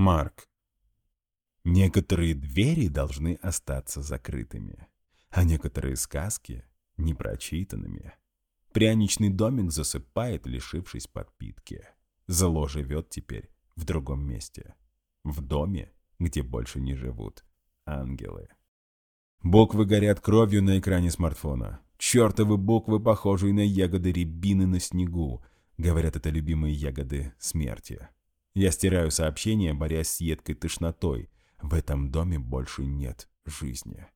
Марк. Некоторые двери должны остаться закрытыми, а некоторые сказки — непрочитанными. Пряничный домик засыпает, лишившись подпитки. Зло живет теперь в другом месте. В доме, где больше не живут ангелы. Буквы горят кровью на экране смартфона. Чертовы буквы, похожие на ягоды рябины на снегу. Говорят, это любимые ягоды смерти. Я стираю сообщение, борясь с едкой тошнотой. В этом доме больше нет жизни.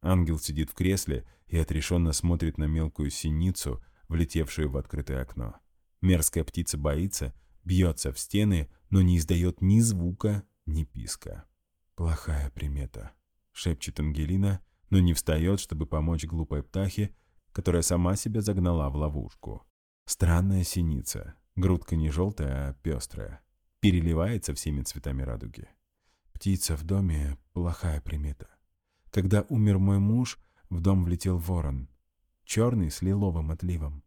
Ангел сидит в кресле и отрешенно смотрит на мелкую синицу, влетевшую в открытое окно. Мерзкая птица боится, бьется в стены, но не издает ни звука, ни писка. «Плохая примета», — шепчет Ангелина, но не встает, чтобы помочь глупой птахе, которая сама себя загнала в ловушку. Странная синица, грудка не желтая, а пестрая переливается всеми цветами радуги. Птица в доме — плохая примета. Когда умер мой муж, в дом влетел ворон. Черный с лиловым отливом.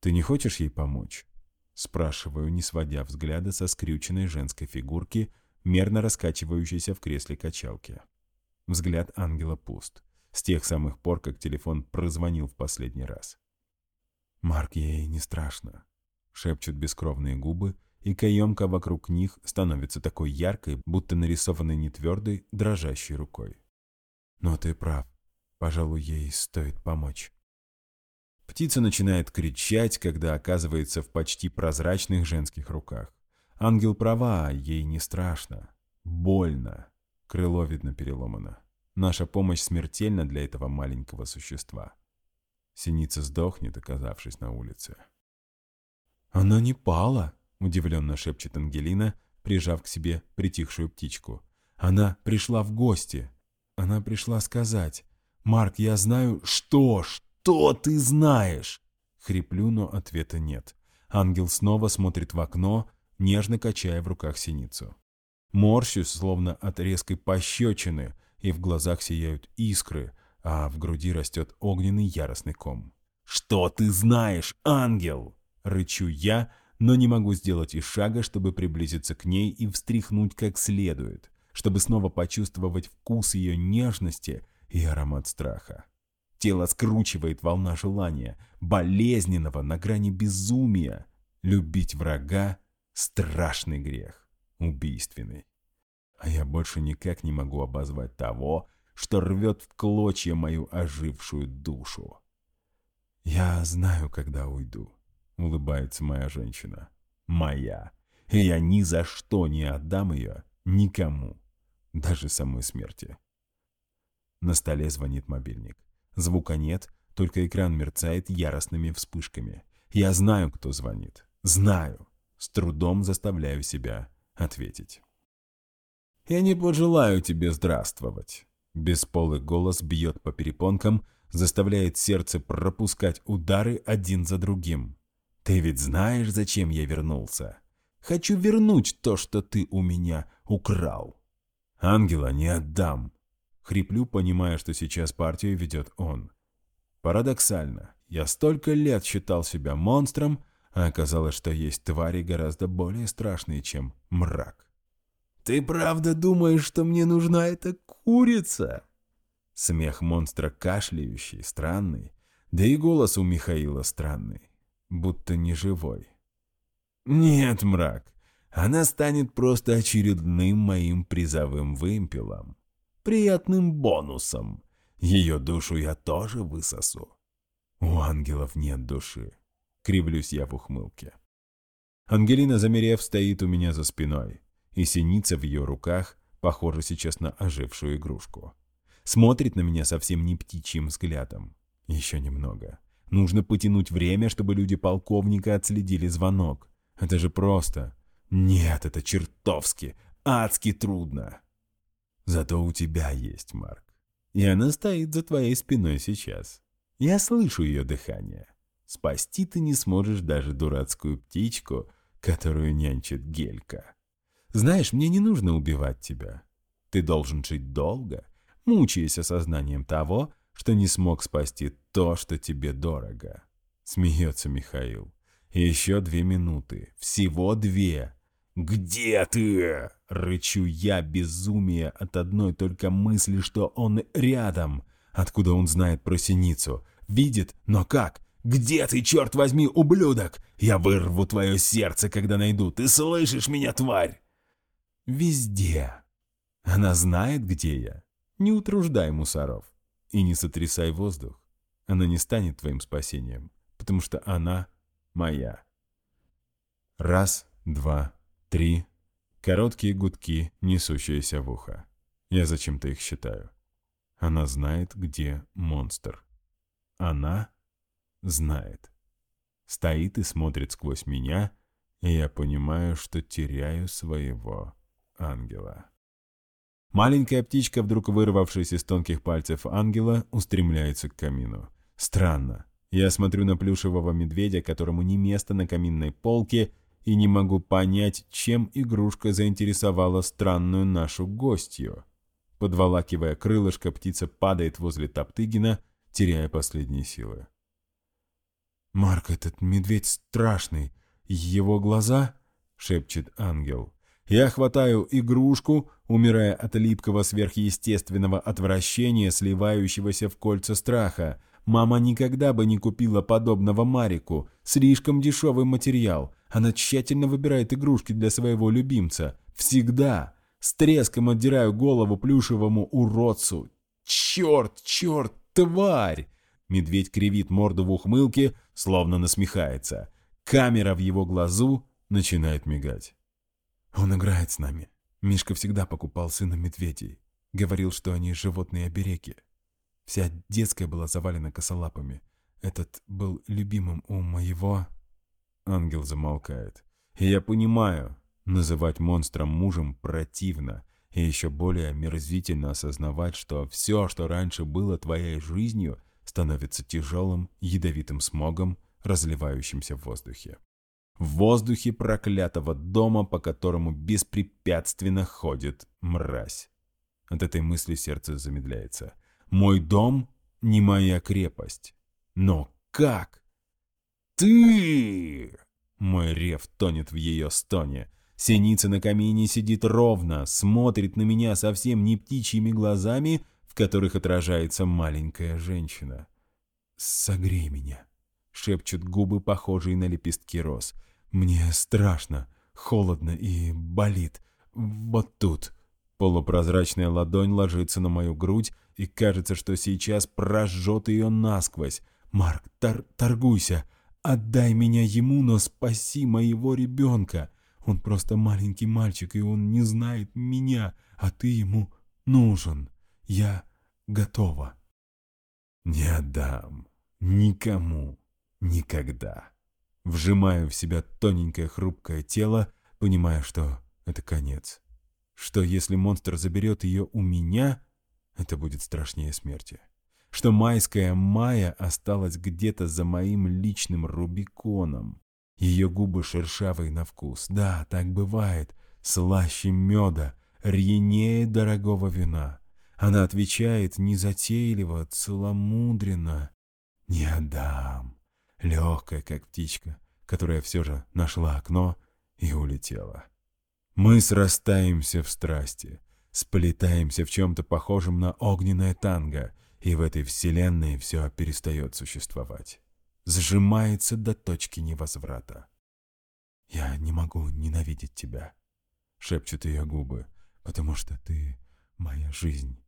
«Ты не хочешь ей помочь?» Спрашиваю, не сводя взгляда со скрюченной женской фигурки, мерно раскачивающейся в кресле качалки. Взгляд ангела пуст. С тех самых пор, как телефон прозвонил в последний раз. «Марк, ей не страшно», — шепчут бескровные губы, и каемка вокруг них становится такой яркой, будто нарисованной не твердой, дрожащей рукой. Но ты прав. Пожалуй, ей стоит помочь. Птица начинает кричать, когда оказывается в почти прозрачных женских руках. Ангел права, ей не страшно. Больно. Крыло, видно, переломано. Наша помощь смертельна для этого маленького существа. Синица сдохнет, оказавшись на улице. «Она не пала!» Удивленно шепчет Ангелина, прижав к себе притихшую птичку. Она пришла в гости. Она пришла сказать. «Марк, я знаю...» «Что? Что ты знаешь?» Хриплю, но ответа нет. Ангел снова смотрит в окно, нежно качая в руках синицу. Морщусь, словно от резкой пощечины, и в глазах сияют искры, а в груди растет огненный яростный ком. «Что ты знаешь, ангел?» — рычу я, но не могу сделать и шага, чтобы приблизиться к ней и встряхнуть как следует, чтобы снова почувствовать вкус ее нежности и аромат страха. Тело скручивает волна желания, болезненного на грани безумия. Любить врага — страшный грех, убийственный. А я больше никак не могу обозвать того, что рвет в клочья мою ожившую душу. Я знаю, когда уйду. — улыбается моя женщина. «Моя. И я ни за что не отдам ее никому, даже самой смерти». На столе звонит мобильник. Звука нет, только экран мерцает яростными вспышками. Я знаю, кто звонит. Знаю. С трудом заставляю себя ответить. «Я не пожелаю тебе здравствовать». Бесполый голос бьет по перепонкам, заставляет сердце пропускать удары один за другим. Ты ведь знаешь, зачем я вернулся? Хочу вернуть то, что ты у меня украл. Ангела не отдам. Хриплю, понимая, что сейчас партию ведет он. Парадоксально. Я столько лет считал себя монстром, а оказалось, что есть твари гораздо более страшные, чем мрак. «Ты правда думаешь, что мне нужна эта курица?» Смех монстра кашляющий, странный, да и голос у Михаила странный будто не живой. «Нет, мрак, она станет просто очередным моим призовым вымпелом, приятным бонусом. Ее душу я тоже высосу. У ангелов нет души», — кривлюсь я в ухмылке. Ангелина, замерев, стоит у меня за спиной, и синица в ее руках похожа сейчас на ожившую игрушку. Смотрит на меня совсем не птичьим взглядом. Еще немного. Нужно потянуть время, чтобы люди полковника отследили звонок. Это же просто. Нет, это чертовски, адски трудно. Зато у тебя есть, Марк. И она стоит за твоей спиной сейчас. Я слышу ее дыхание. Спасти ты не сможешь даже дурацкую птичку, которую нянчит Гелька. Знаешь, мне не нужно убивать тебя. Ты должен жить долго, мучаясь осознанием того, что не смог спасти то, что тебе дорого. Смеется Михаил. Еще две минуты. Всего две. «Где ты?» — рычу я, безумие от одной только мысли, что он рядом. Откуда он знает про синицу? Видит, но как? «Где ты, черт возьми, ублюдок? Я вырву твое сердце, когда найду. Ты слышишь меня, тварь?» «Везде. Она знает, где я. Не утруждай мусоров. И не сотрясай воздух. Она не станет твоим спасением, потому что она моя». Раз, два, три. Короткие гудки, несущиеся в ухо. Я зачем-то их считаю. Она знает, где монстр. Она знает. Стоит и смотрит сквозь меня, и я понимаю, что теряю своего ангела. Маленькая птичка, вдруг вырвавшись из тонких пальцев ангела, устремляется к камину. Странно. Я смотрю на плюшевого медведя, которому не место на каминной полке, и не могу понять, чем игрушка заинтересовала странную нашу гостью. Подволакивая крылышко, птица падает возле Топтыгина, теряя последние силы. «Марк, этот медведь страшный. Его глаза...» — шепчет ангел. Я хватаю игрушку, умирая от липкого сверхъестественного отвращения, сливающегося в кольца страха. Мама никогда бы не купила подобного Марику. Слишком дешевый материал. Она тщательно выбирает игрушки для своего любимца. Всегда. С треском отдираю голову плюшевому уродцу. «Черт, черт, тварь!» Медведь кривит морду в ухмылке, словно насмехается. Камера в его глазу начинает мигать. Он играет с нами. Мишка всегда покупал сына медведей. Говорил, что они животные-обереги. Вся детская была завалена косолапами. Этот был любимым у моего... Ангел замолкает. Я понимаю, Называть монстром мужем противно, и еще более омерзительно осознавать, что все, что раньше было твоей жизнью, становится тяжелым, ядовитым смогом, разливающимся в воздухе. В воздухе проклятого дома, по которому беспрепятственно ходит мразь. От этой мысли сердце замедляется. Мой дом не моя крепость. Но как? Ты! Мой рев тонет в ее стоне. Синица на камине сидит ровно, смотрит на меня совсем не птичьими глазами, в которых отражается маленькая женщина. «Согрей меня», — шепчут губы, похожие на лепестки роз. «Мне страшно, холодно и болит. Вот тут». Полупрозрачная ладонь ложится на мою грудь, и кажется, что сейчас прожжет ее насквозь. «Марк, тор торгуйся! Отдай меня ему, но спаси моего ребенка!» Он просто маленький мальчик, и он не знает меня, а ты ему нужен. Я готова. Не отдам. Никому. Никогда. Вжимаю в себя тоненькое хрупкое тело, понимая, что это конец. Что если монстр заберет ее у меня, это будет страшнее смерти. Что майская Майя осталась где-то за моим личным Рубиконом. Ее губы шершавые на вкус. Да, так бывает. Слаще меда, рьянее дорогого вина. Она отвечает незатейливо, целомудренно. «Не отдам». Легкая, как птичка, которая все же нашла окно и улетела. Мы срастаемся в страсти, сплетаемся в чем-то похожем на огненное танго, и в этой вселенной все перестает существовать сжимается до точки невозврата. «Я не могу ненавидеть тебя», — шепчут ее губы, «потому что ты моя жизнь.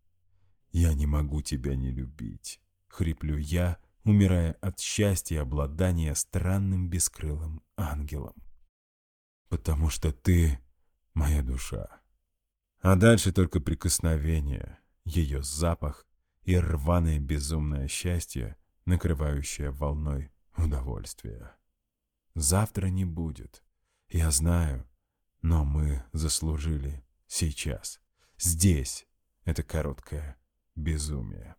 Я не могу тебя не любить», — хриплю я, умирая от счастья обладания странным бескрылым ангелом. «Потому что ты моя душа». А дальше только прикосновение, ее запах и рваное безумное счастье — накрывающая волной удовольствия. Завтра не будет. Я знаю, но мы заслужили сейчас. Здесь это короткое безумие.